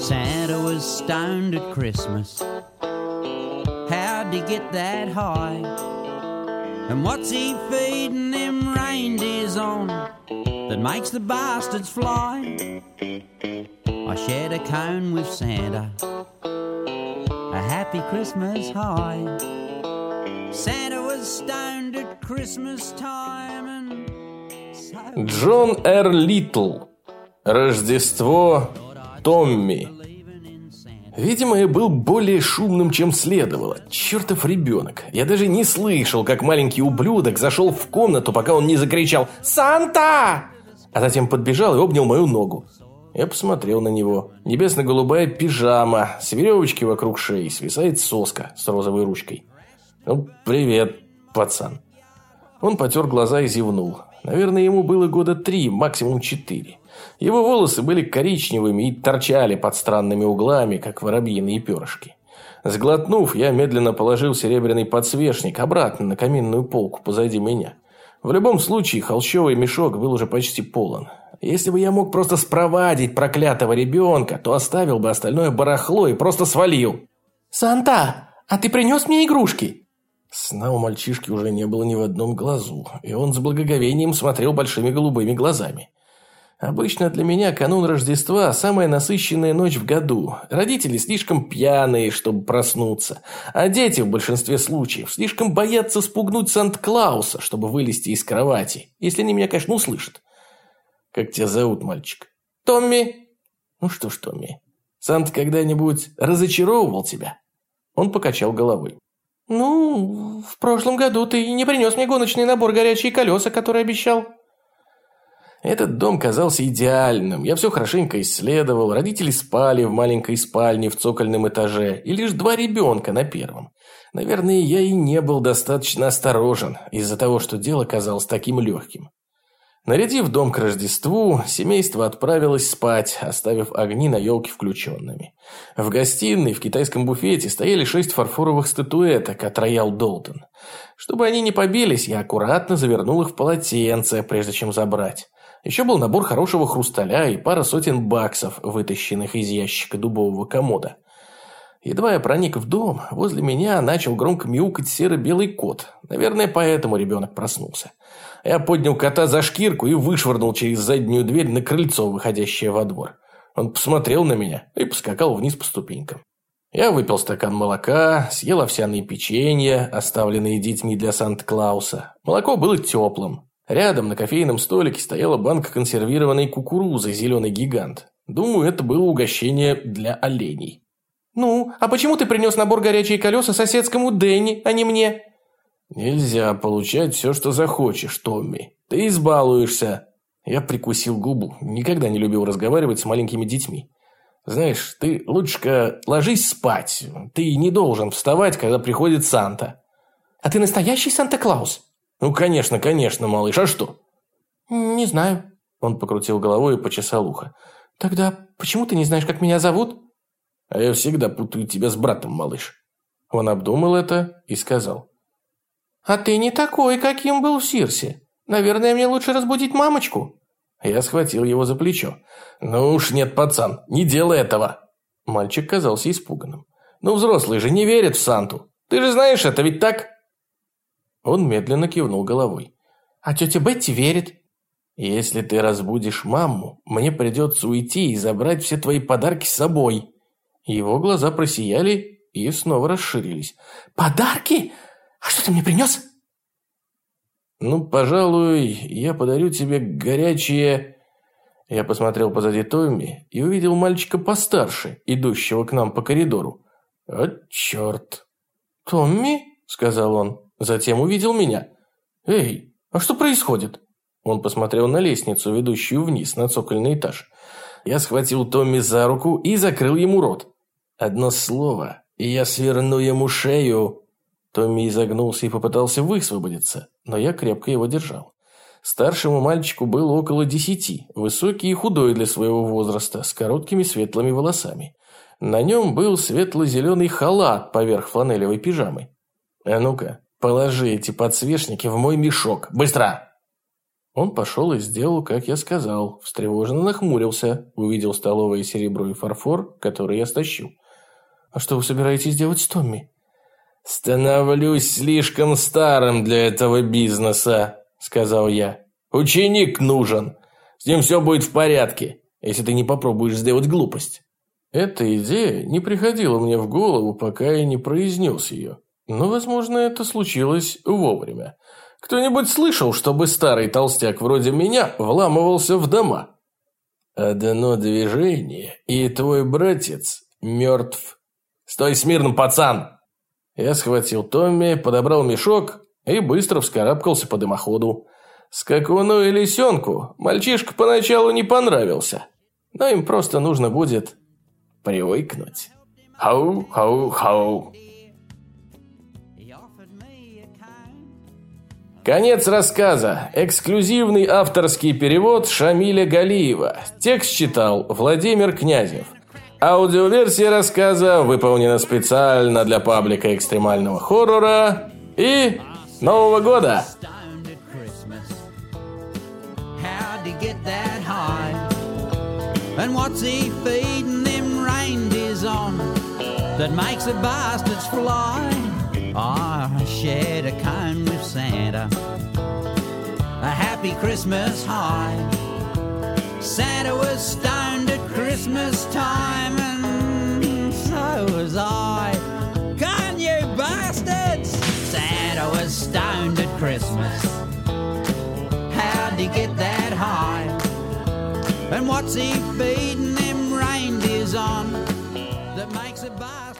Santa was stoned at Christmas. How'd he get that high? And what's he feeding them reindeers on that makes the bastards fly? I shared a cone with Santa. Happy Christmas high. Santa was stoned at Christmas time and Джон Р. Литл. Рождество Томми. Видимо, я был более шумным, чем следовало. Чертов ребенок. Я даже не слышал, как маленький ублюдок зашел в комнату, пока он не закричал «Санта!», а затем подбежал и обнял мою ногу. Я посмотрел на него. Небесно-голубая пижама, с веревочки вокруг шеи, свисает соска с розовой ручкой. «Ну, привет, пацан». Он потер глаза и зевнул. Наверное, ему было года три, максимум четыре. Его волосы были коричневыми и торчали под странными углами, как воробьиные перышки. Сглотнув, я медленно положил серебряный подсвечник обратно на каминную полку позади меня. В любом случае, холщовый мешок был уже почти полон. Если бы я мог просто спровадить проклятого ребенка, то оставил бы остальное барахло и просто свалил. «Санта, а ты принес мне игрушки?» Сна у мальчишки уже не было ни в одном глазу, и он с благоговением смотрел большими голубыми глазами. Обычно для меня канун Рождества – самая насыщенная ночь в году. Родители слишком пьяные, чтобы проснуться, а дети в большинстве случаев слишком боятся спугнуть Санта-Клауса, чтобы вылезти из кровати, если они меня, конечно, услышат. Как тебя зовут, мальчик? «Томми». Ну что ж, Томми, Санта когда-нибудь разочаровывал тебя? Он покачал головой. «Ну, в прошлом году ты не принес мне гоночный набор горячие колеса, который обещал». Этот дом казался идеальным. Я все хорошенько исследовал. Родители спали в маленькой спальне в цокольном этаже. И лишь два ребенка на первом. Наверное, я и не был достаточно осторожен из-за того, что дело казалось таким легким. Нарядив дом к Рождеству, семейство отправилось спать, оставив огни на елке включенными. В гостиной в китайском буфете стояли шесть фарфоровых статуэток от Роял Долтон. Чтобы они не побились, я аккуратно завернул их в полотенце, прежде чем забрать. Еще был набор хорошего хрусталя и пара сотен баксов, вытащенных из ящика дубового комода. Едва я проник в дом, возле меня начал громко мяукать серо-белый кот. Наверное, поэтому ребенок проснулся. Я поднял кота за шкирку и вышвырнул через заднюю дверь на крыльцо, выходящее во двор. Он посмотрел на меня и поскакал вниз по ступенькам. Я выпил стакан молока, съел овсяные печенья, оставленные детьми для Санта-Клауса. Молоко было теплым. Рядом на кофейном столике стояла банка консервированной кукурузы «Зеленый гигант». Думаю, это было угощение для оленей. «Ну, а почему ты принес набор горячие колеса соседскому Дэнни, а не мне?» «Нельзя получать все, что захочешь, Томми. Ты избалуешься». Я прикусил губу. Никогда не любил разговаривать с маленькими детьми. «Знаешь, ты лучше ложись спать. Ты не должен вставать, когда приходит Санта». «А ты настоящий Санта-Клаус?» «Ну, конечно, конечно, малыш. А что?» «Не знаю». Он покрутил головой и почесал ухо. «Тогда почему ты не знаешь, как меня зовут?» «А я всегда путаю тебя с братом, малыш». Он обдумал это и сказал. «А ты не такой, каким был в Сирсе. Наверное, мне лучше разбудить мамочку». Я схватил его за плечо. «Ну уж нет, пацан, не делай этого!» Мальчик казался испуганным. «Ну, взрослые же не верят в Санту. Ты же знаешь это, ведь так?» Он медленно кивнул головой. «А тетя Бетти верит». «Если ты разбудишь маму, мне придется уйти и забрать все твои подарки с собой». Его глаза просияли и снова расширились. «Подарки? А что ты мне принес?» «Ну, пожалуй, я подарю тебе горячие...» Я посмотрел позади Томми и увидел мальчика постарше, идущего к нам по коридору. «О, черт!» «Томми?» – сказал он. Затем увидел меня. «Эй, а что происходит?» Он посмотрел на лестницу, ведущую вниз, на цокольный этаж. Я схватил Томми за руку и закрыл ему рот. Одно слово, и я сверну ему шею. Томми изогнулся и попытался высвободиться, но я крепко его держал. Старшему мальчику было около десяти, высокий и худой для своего возраста, с короткими светлыми волосами. На нем был светло-зеленый халат поверх фланелевой пижамы. «А ну-ка, положи эти подсвечники в мой мешок, быстро!» Он пошел и сделал, как я сказал, встревоженно нахмурился, увидел столовое серебро и фарфор, который я стащу. «А что вы собираетесь делать с Томми?» «Становлюсь слишком старым для этого бизнеса», — сказал я. «Ученик нужен. С ним все будет в порядке, если ты не попробуешь сделать глупость». Эта идея не приходила мне в голову, пока я не произнес ее. Но, возможно, это случилось вовремя. Кто-нибудь слышал, чтобы старый толстяк вроде меня вламывался в дома? Одно движение, и твой братец мертв. Стой смирно, пацан! Я схватил Томми, подобрал мешок и быстро вскарабкался по дымоходу. Скакуну и лисенку мальчишка поначалу не понравился, но им просто нужно будет привыкнуть. Хау, хау, хау. Конец рассказа. Эксклюзивный авторский перевод Шамиля Галиева. Текст читал Владимир Князев. Аудиоверсия рассказа выполнена специально для паблика экстремального хоррора и Нового года. And what's he feeding them reindeers on that makes the bastards fly? I shared a cone with Santa, a happy Christmas high. Santa was stoned at Christmas time, and so was I. Can you bastards? Santa was stoned at Christmas. How'd he get that high? And what's he feeding them reindeers on that makes the bastards fly?